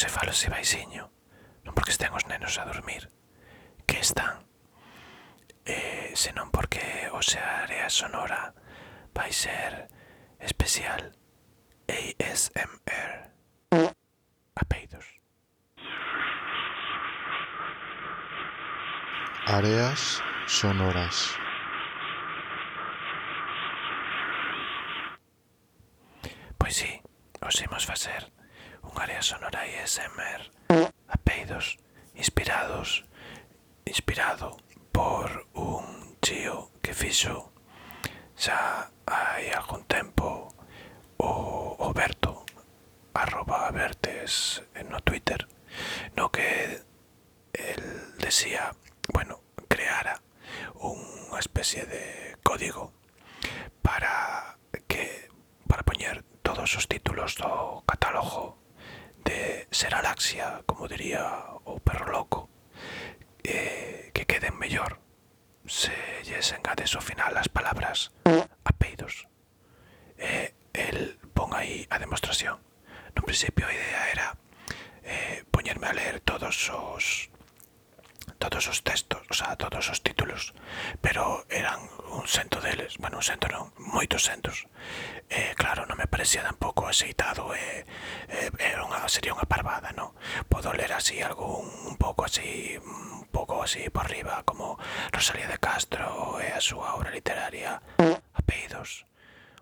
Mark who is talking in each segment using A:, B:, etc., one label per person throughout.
A: se falo se baixiño, non porque estén os nenos a dormir, que están, eh, senón porque o sea, área sonora vai ser especial ASMR. Apeidos.
B: Áreas sonoras.
A: Pois sí, os imos facer un área sonora ASMR a peidos inspirados inspirado por un chío que fixo xa hai algún tempo o, o Berto arroba Bertes no Twitter. No que el decía, bueno, creara unha especie de palabras a peidos. E el pon aí a demostración. No principio a idea era eh, poñerme a ler todos os todos os textos, o sea, todos os títulos, pero eran un cento deles, bueno, un cento non, moitos centos. Eh, claro, non me parecía tampouco aceitado, eh, eh, era unha, sería unha parvada, non? Podo ler así algo un, un pouco así, un pouco así por riba, como Rosalía de Castro e a súa obra literaria Apeidos,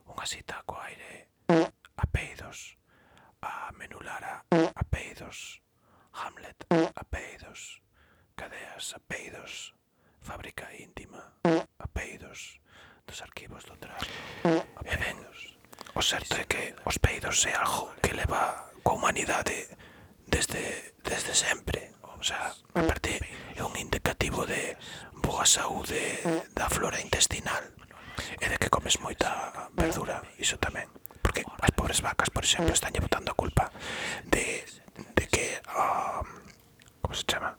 A: unha cita co aire Apeidos, a Menulara Apeidos, Hamlet Apeidos cadeas, apeidos, fábrica íntima, apeidos dos arquivos do trato, apeidos. Eh, o certo é que os peidos é algo que leva coa humanidade desde, desde sempre. O sea, aparte, é un indicativo de boa saúde da flora intestinal e de que comes moita verdura, iso tamén. Porque as pobres vacas, por exemplo, están botando a culpa de, de que... Um, como se chama?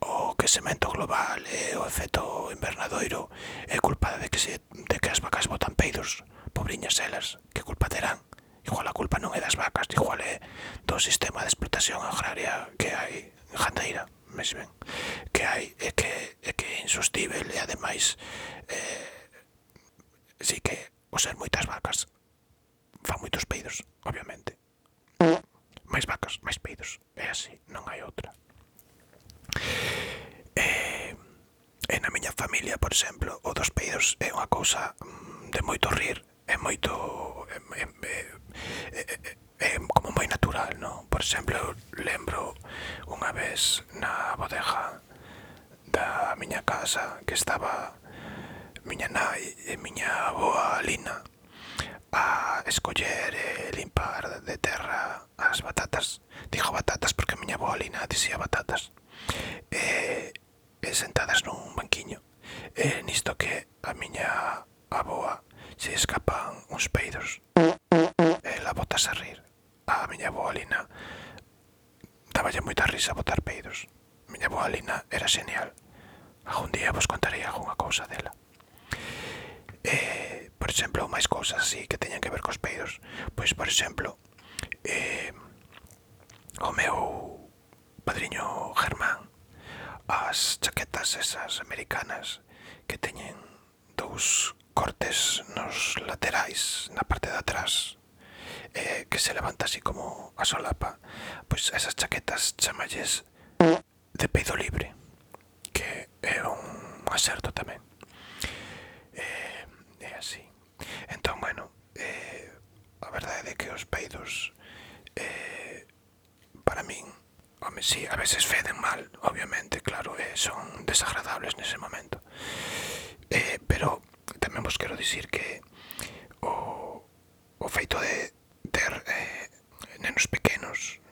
A: o quesemento global e o efecto invernadoiro é culpa de que, se, de que as vacas botan peidos, pobriñas elas, que culpa terán? Igual a culpa non é das vacas, igual é do sistema de explotación agraria que hai en Jandeira, mes ben, que hai é que, é que é insostível e ademais eh, si que o ser moitas vacas fan moitos peidos, obviamente. máis vacas, máis peidos. É así, non hai outra. Eh, e, e na miña familia, por exemplo, o dos peidos é unha cousa mm, de moito rir, é moito... É, é, é, é, é como moi natural, non? Por exemplo, eu lembro unha vez na bodega da miña casa que estaba miña nai e miña aboa Lina a escoller e limpar de terra as batatas. Dixo batatas porque a miña aboa Lina dicía batatas sentadas nun banquiño e nisto que a miña aboa se escapan uns peidos. Ela botas a rir. A miña aboa Lina daballe moita risa botar peidos. Miña aboa Lina era genial. Algún día vos contarei algunha cousa dela. E, por exemplo, máis cousas así que teñan que ver cos peidos. Pois, por exemplo, esas americanas, que teñen dous cortes nos laterais, na parte de atrás, eh, que se levanta así como a solapa, pois esas chaquetas chamalles de peido libre, que é un acerto tamén. Eh, é así. Entón, bueno, eh, a verdade é que os peidos eh, para min Home, sí, a veces feden mal, obviamente, claro, eh, son desagradables nese momento. Eh, pero tamén vos quero dicir que o, o feito de ter eh, nenos pequenos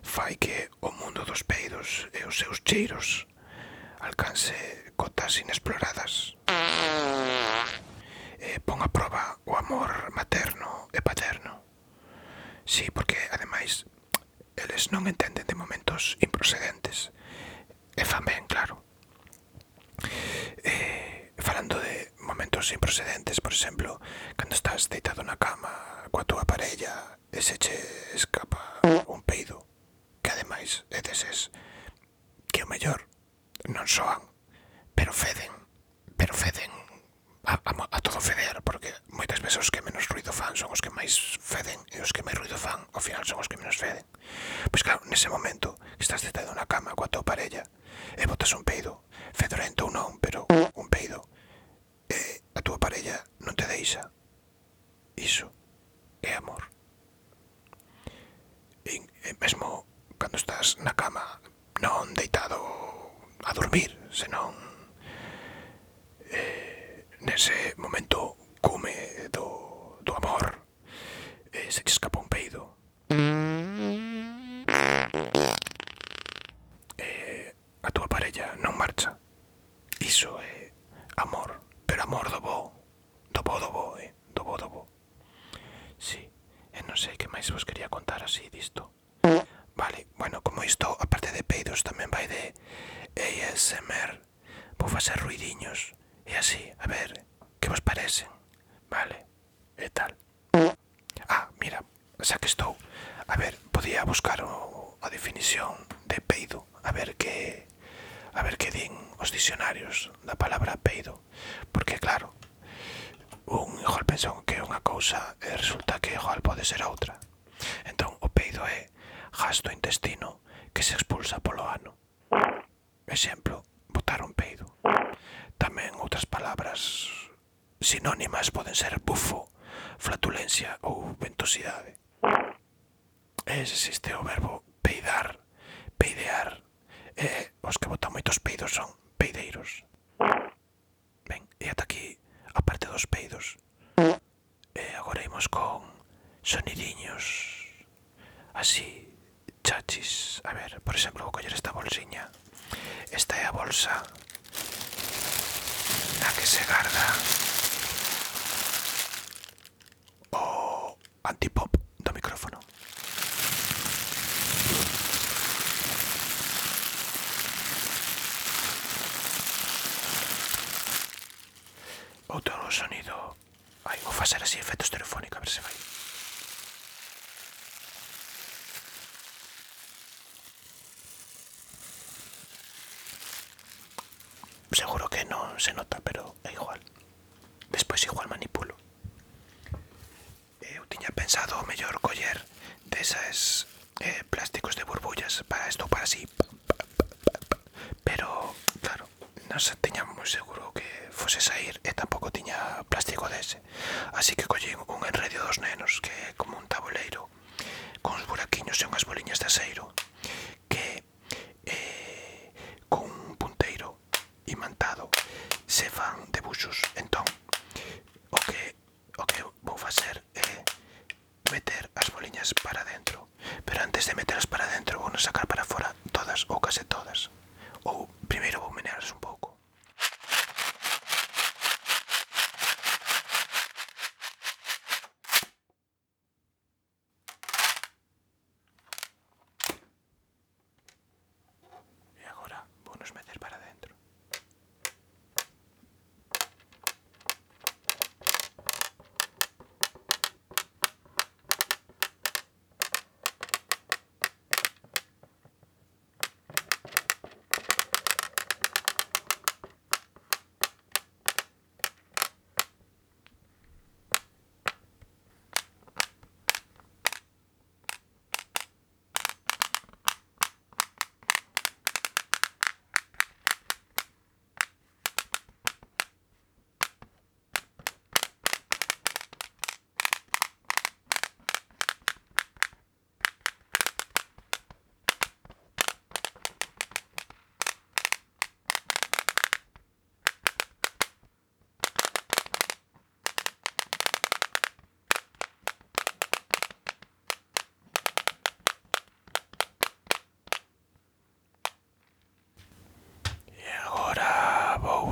A: fai que o mundo dos peidos e os seus cheiros alcance cotas inexploradas. Eh, pon a prova o amor materno e paterno. Sí, porque eles non entenden de momentos improcedentes. E fan ben, claro. Eh, falando de momentos improcedentes, por exemplo, cando estás deitado na cama coa túa parella e se che escapa túa parella non te deixa. Iso é amor. E, e mesmo cando estás na cama, non deitado a dormir, senón eh, nese momento cume do, do amor, eh, se te escapa un peido. Eh, a túa parella non marcha. Iso é amor, pero amor do así disto Vale, bueno, como isto, aparte de peidos tamén vai de ASMR Vou facer ruidiños. E así, a ver, que vos parecen? Vale, e tal? Ah, mira, xa que estou A ver, podía buscar o, a definición de peido. A ver que a ver que din os dicionarios da palabra peido. Porque claro, un igual pensou que é unha cousa e eh, resulta que igual pode ser outra entón conocido é gas do intestino que se expulsa polo ano. Exemplo, botar un peido. Tamén outras palabras sinónimas poden ser bufo, flatulencia ou ventosidade. E existe o verbo peidar, peidear, e os que botan moitos peidos son peideiros. Ben, e ata aquí a parte dos peidos. E agora imos con sonidiños así chachis a ver, por exemplo, vou coller esta bolsiña. Esta é a bolsa na que se garda non se nota, pero é igual. Despois igual manipulo. Eu tiña pensado o mellor coller desas eh, plásticos de burbullas para isto para así. Pero, claro, non se tiña moi seguro que fose sair e tampouco tiña plástico dese. Así que collín un enredio dos nenos que é como un tabuleiro con uns buraquiños e unhas boliñas de aceiro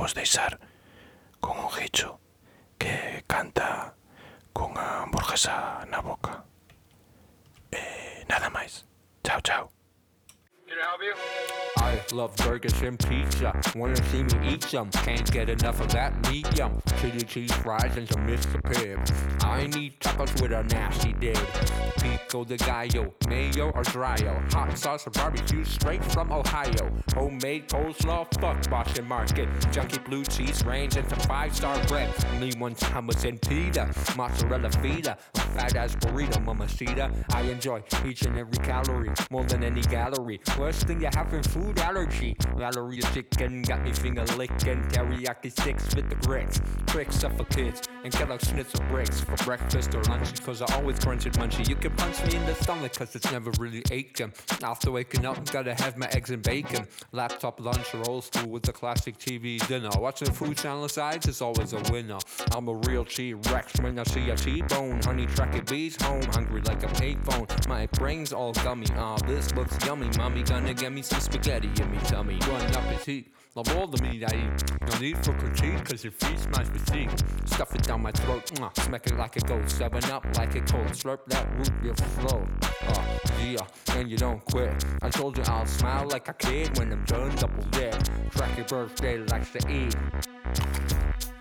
A: imos deixar con un gicho que canta cunha hamburguesa na boca. E nada máis. Chao, chao.
C: Love burgers and pizza. Wanna see me eat some? Can't get enough of that medium. Chili cheese fries and some Mr. Pibb. I need tacos with a nasty dip. Pico de gallo, mayo or dryo. Hot sauce or barbecue straight from Ohio. Homemade coleslaw, fuck Boston Market. Junky blue cheese range and some five star bread. Me one hummus and pita. Mozzarella feta. A fat ass burrito, mamacita. I enjoy each and every calorie more than any gallery. Worst thing you have in food allergy. Valeria chicken got me finger licking. Teriyaki sticks with the grits. Tricks up for kids and schnitzel bricks for breakfast or lunch. Cause I always crunch it munchy. You can punch me in the stomach cause it's never really aching. After waking up, gotta have my eggs and bacon. Laptop lunch old school with the classic TV dinner. Watching the food channel sides is always a winner. I'm a real T-Rex when I see a T-bone. Honey tracky bees home, hungry like a payphone. My brain's all gummy. Ah, this looks yummy. Mommy gonna get me some spaghetti me tummy. Run up his heat. Love all the meat I eat. No need for critique, cause it feeds my physique. Stuff it down my throat, mwah, smack it like a goat. Seven up like a cold. Slurp that root beer flow. Uh, yeah, and you don't quit. I told you I'll smile like a kid when I'm done double dip. Track your birthday likes to eat.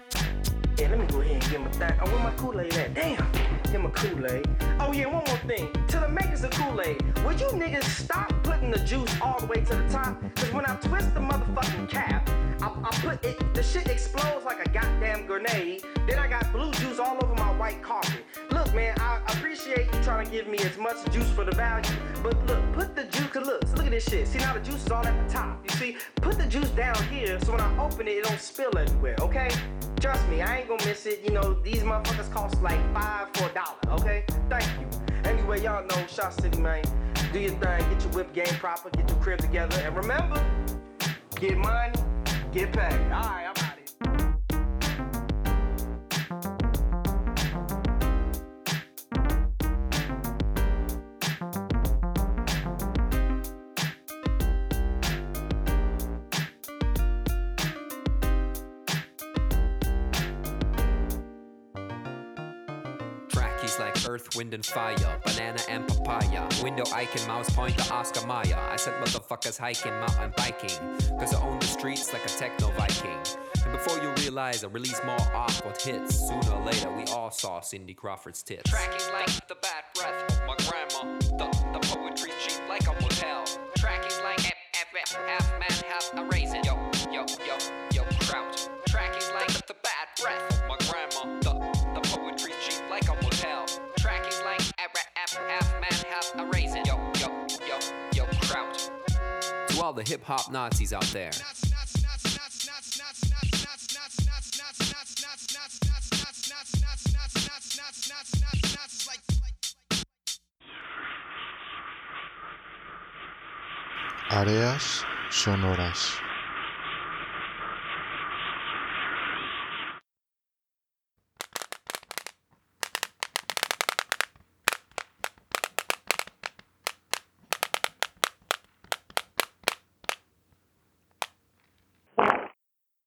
D: Yeah, let me go ahead and get my thing. Oh, where my Kool-Aid at? Damn. Get my Kool-Aid. Oh yeah, one more thing. To the makers of Kool-Aid, would you niggas stop putting the juice all the way to the top? Cause when I twist the motherfucking cap, I, I put it, the shit explodes like a goddamn grenade. Then I got blue juice all over my white carpet. Look, man, I appreciate you trying to give me as much juice for the value, but look, put the juice. Cause look, look at this shit. See now the juice is all at the top. You see, put the juice down here so when I open it, it don't spill everywhere. Okay? Trust me, I ain't gonna miss it. You know, these motherfuckers cost like five for a dollar, okay? Thank you. Anyway, y'all know, Shot City, man. Do your thing, get your whip game proper, get your crib together, and remember, get money, get paid. Alright, I'm
C: Trackies like Earth, Wind, and Fire, Banana and Papaya. Window icon, mouse pointer, Oscar Mayer. I said motherfuckers hiking, mountain biking. Cause I own the streets like a techno Viking. And before you realize, I release more awkward hits. Sooner or later, we all saw Cindy Crawford's tits. Tracking like the bad breath my grandma. The, the poetry the hip hop Nazis out there.
B: Áreas sonoras.